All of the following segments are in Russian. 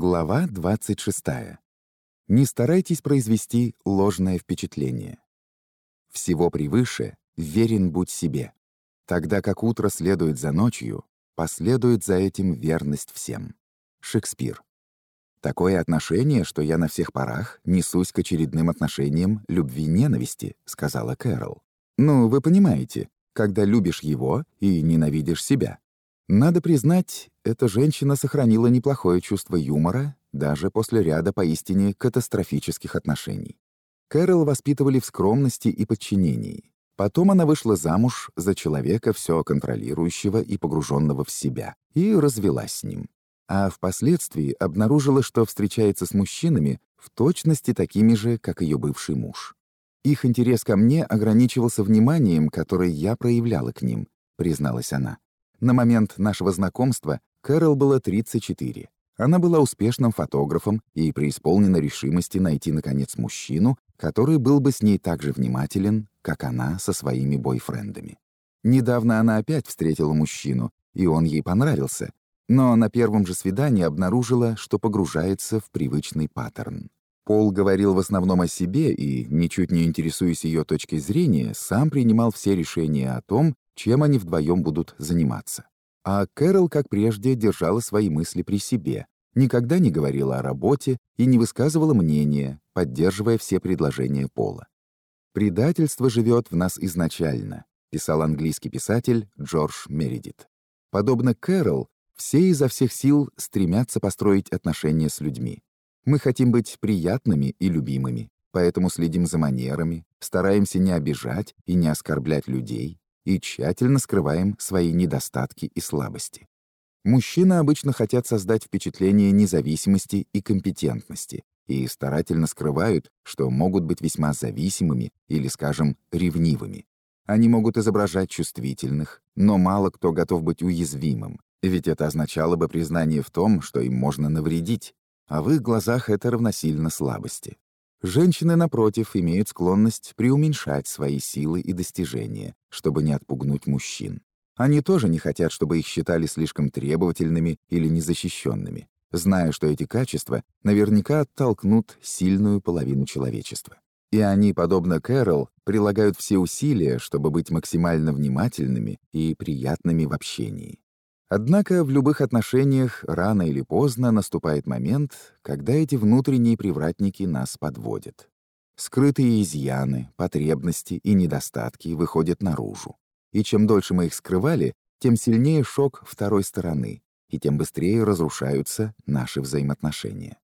Глава 26. Не старайтесь произвести ложное впечатление. Всего превыше верен будь себе. Тогда как утро следует за ночью, последует за этим верность всем. Шекспир. Такое отношение, что я на всех парах несусь к очередным отношениям любви-ненависти, сказала Кэрол. Ну, вы понимаете, когда любишь его и ненавидишь себя. Надо признать, эта женщина сохранила неплохое чувство юмора даже после ряда поистине катастрофических отношений. Кэрол воспитывали в скромности и подчинении. Потом она вышла замуж за человека, все контролирующего и погруженного в себя, и развелась с ним. А впоследствии обнаружила, что встречается с мужчинами в точности такими же, как ее бывший муж. Их интерес ко мне ограничивался вниманием, которое я проявляла к ним, призналась она. На момент нашего знакомства Кэрол было 34. Она была успешным фотографом и преисполнена решимости найти, наконец, мужчину, который был бы с ней так же внимателен, как она со своими бойфрендами. Недавно она опять встретила мужчину, и он ей понравился, но на первом же свидании обнаружила, что погружается в привычный паттерн. Пол говорил в основном о себе и, ничуть не интересуясь ее точкой зрения, сам принимал все решения о том, чем они вдвоем будут заниматься. А Кэрол, как прежде, держала свои мысли при себе, никогда не говорила о работе и не высказывала мнения, поддерживая все предложения Пола. «Предательство живет в нас изначально», — писал английский писатель Джордж Мередит. Подобно Кэрол, все изо всех сил стремятся построить отношения с людьми. Мы хотим быть приятными и любимыми, поэтому следим за манерами, стараемся не обижать и не оскорблять людей, и тщательно скрываем свои недостатки и слабости. Мужчины обычно хотят создать впечатление независимости и компетентности и старательно скрывают, что могут быть весьма зависимыми или, скажем, ревнивыми. Они могут изображать чувствительных, но мало кто готов быть уязвимым, ведь это означало бы признание в том, что им можно навредить, а в их глазах это равносильно слабости. Женщины, напротив, имеют склонность преуменьшать свои силы и достижения, чтобы не отпугнуть мужчин. Они тоже не хотят, чтобы их считали слишком требовательными или незащищенными, зная, что эти качества наверняка оттолкнут сильную половину человечества. И они, подобно Кэрол, прилагают все усилия, чтобы быть максимально внимательными и приятными в общении. Однако в любых отношениях рано или поздно наступает момент, когда эти внутренние привратники нас подводят. Скрытые изъяны, потребности и недостатки выходят наружу. И чем дольше мы их скрывали, тем сильнее шок второй стороны, и тем быстрее разрушаются наши взаимоотношения.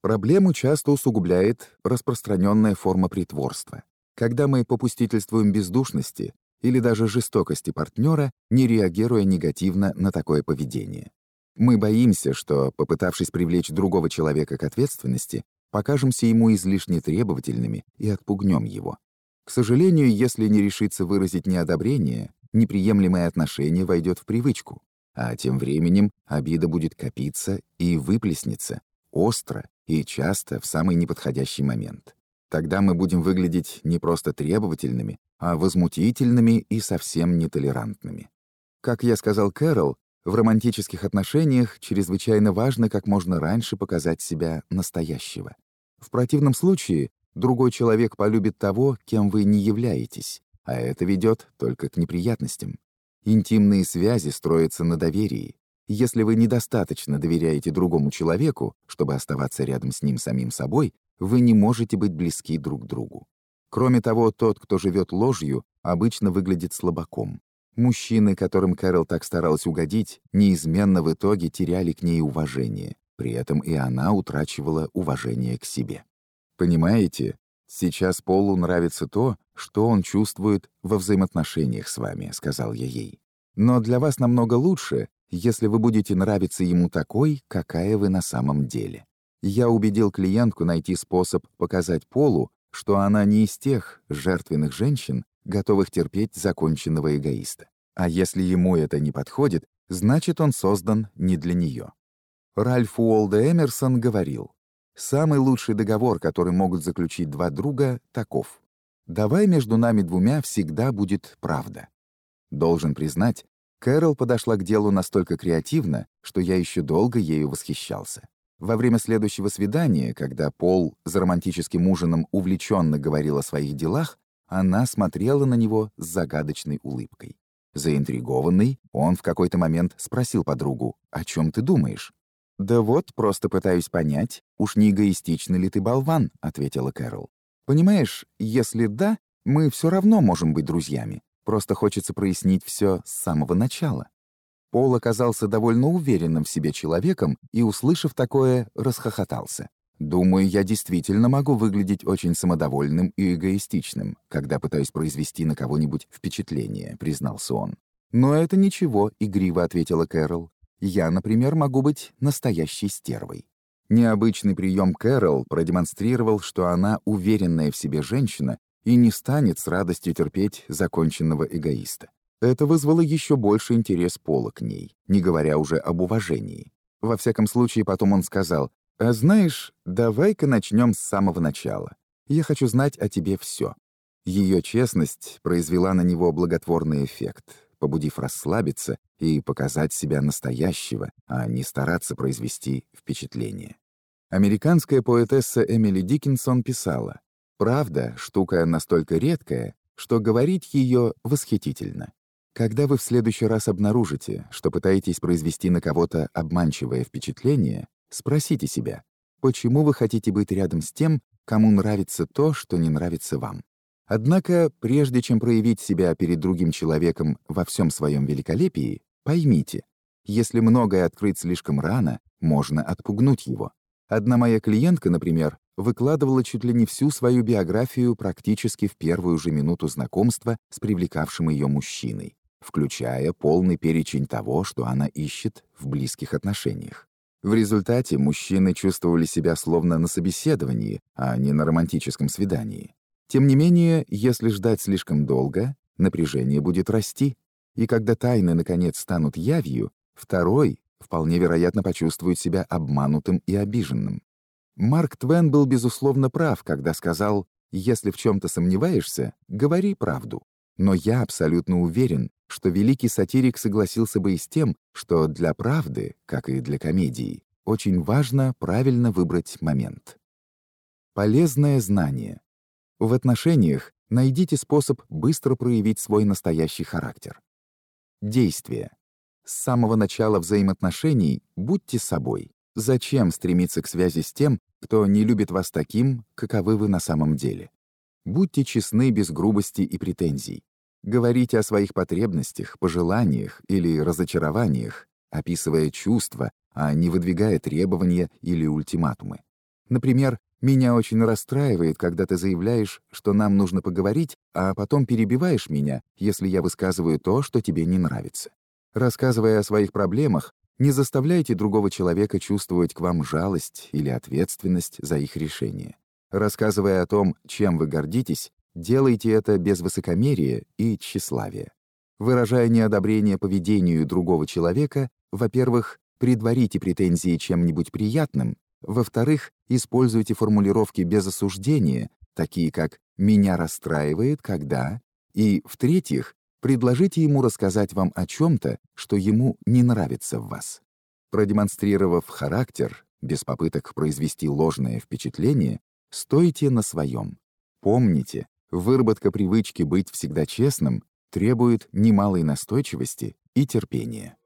Проблему часто усугубляет распространенная форма притворства. Когда мы попустительствуем бездушности, или даже жестокости партнера, не реагируя негативно на такое поведение. Мы боимся, что, попытавшись привлечь другого человека к ответственности, покажемся ему излишне требовательными и отпугнем его. К сожалению, если не решиться выразить неодобрение, неприемлемое отношение войдет в привычку, а тем временем обида будет копиться и выплеснется, остро и часто в самый неподходящий момент. Тогда мы будем выглядеть не просто требовательными, а возмутительными и совсем нетолерантными. Как я сказал Кэрол, в романтических отношениях чрезвычайно важно как можно раньше показать себя настоящего. В противном случае другой человек полюбит того, кем вы не являетесь, а это ведет только к неприятностям. Интимные связи строятся на доверии. Если вы недостаточно доверяете другому человеку, чтобы оставаться рядом с ним самим собой, вы не можете быть близки друг другу. Кроме того, тот, кто живет ложью, обычно выглядит слабаком. Мужчины, которым Кэрол так старалась угодить, неизменно в итоге теряли к ней уважение. При этом и она утрачивала уважение к себе. Понимаете, сейчас Полу нравится то, что он чувствует во взаимоотношениях с вами, сказал я ей. Но для вас намного лучше, если вы будете нравиться ему такой, какая вы на самом деле. Я убедил клиентку найти способ показать Полу, что она не из тех жертвенных женщин, готовых терпеть законченного эгоиста. А если ему это не подходит, значит, он создан не для нее. Ральф Уолда Эмерсон говорил, «Самый лучший договор, который могут заключить два друга, таков. Давай между нами двумя всегда будет правда». Должен признать, Кэрол подошла к делу настолько креативно, что я еще долго ею восхищался. Во время следующего свидания, когда Пол за романтическим ужином увлеченно говорил о своих делах, она смотрела на него с загадочной улыбкой. Заинтригованный, он в какой-то момент спросил подругу, «О чем ты думаешь?» «Да вот, просто пытаюсь понять, уж не эгоистичный ли ты болван», — ответила Кэрол. «Понимаешь, если да, мы все равно можем быть друзьями. Просто хочется прояснить все с самого начала». Пол оказался довольно уверенным в себе человеком и, услышав такое, расхохотался. «Думаю, я действительно могу выглядеть очень самодовольным и эгоистичным, когда пытаюсь произвести на кого-нибудь впечатление», — признался он. «Но это ничего», — игриво ответила Кэрол. «Я, например, могу быть настоящей стервой». Необычный прием Кэрол продемонстрировал, что она уверенная в себе женщина и не станет с радостью терпеть законченного эгоиста. Это вызвало еще больше интерес Пола к ней, не говоря уже об уважении. Во всяком случае, потом он сказал, «А знаешь, давай-ка начнем с самого начала. Я хочу знать о тебе все». Ее честность произвела на него благотворный эффект, побудив расслабиться и показать себя настоящего, а не стараться произвести впечатление. Американская поэтесса Эмили Диккенсон писала, «Правда — штука настолько редкая, что говорить ее восхитительно. Когда вы в следующий раз обнаружите, что пытаетесь произвести на кого-то обманчивое впечатление, Спросите себя, почему вы хотите быть рядом с тем, кому нравится то, что не нравится вам. Однако, прежде чем проявить себя перед другим человеком во всем своем великолепии, поймите, если многое открыть слишком рано, можно отпугнуть его. Одна моя клиентка, например, выкладывала чуть ли не всю свою биографию практически в первую же минуту знакомства с привлекавшим ее мужчиной, включая полный перечень того, что она ищет в близких отношениях. В результате мужчины чувствовали себя словно на собеседовании, а не на романтическом свидании. Тем не менее, если ждать слишком долго, напряжение будет расти, и когда тайны, наконец, станут явью, второй вполне вероятно почувствует себя обманутым и обиженным. Марк Твен был, безусловно, прав, когда сказал, «Если в чем-то сомневаешься, говори правду». Но я абсолютно уверен, что великий сатирик согласился бы и с тем, что для правды, как и для комедии, очень важно правильно выбрать момент. Полезное знание. В отношениях найдите способ быстро проявить свой настоящий характер. Действие. С самого начала взаимоотношений будьте собой. Зачем стремиться к связи с тем, кто не любит вас таким, каковы вы на самом деле? Будьте честны без грубости и претензий. Говорите о своих потребностях, пожеланиях или разочарованиях, описывая чувства, а не выдвигая требования или ультиматумы. Например, «Меня очень расстраивает, когда ты заявляешь, что нам нужно поговорить, а потом перебиваешь меня, если я высказываю то, что тебе не нравится». Рассказывая о своих проблемах, не заставляйте другого человека чувствовать к вам жалость или ответственность за их решение. Рассказывая о том, чем вы гордитесь, Делайте это без высокомерия и тщеславия. Выражая неодобрение поведению другого человека, во-первых, предварите претензии чем-нибудь приятным, во-вторых, используйте формулировки без осуждения, такие как «меня расстраивает, когда…» и, в-третьих, предложите ему рассказать вам о чем-то, что ему не нравится в вас. Продемонстрировав характер, без попыток произвести ложное впечатление, стойте на своем. Помните, Выработка привычки быть всегда честным требует немалой настойчивости и терпения.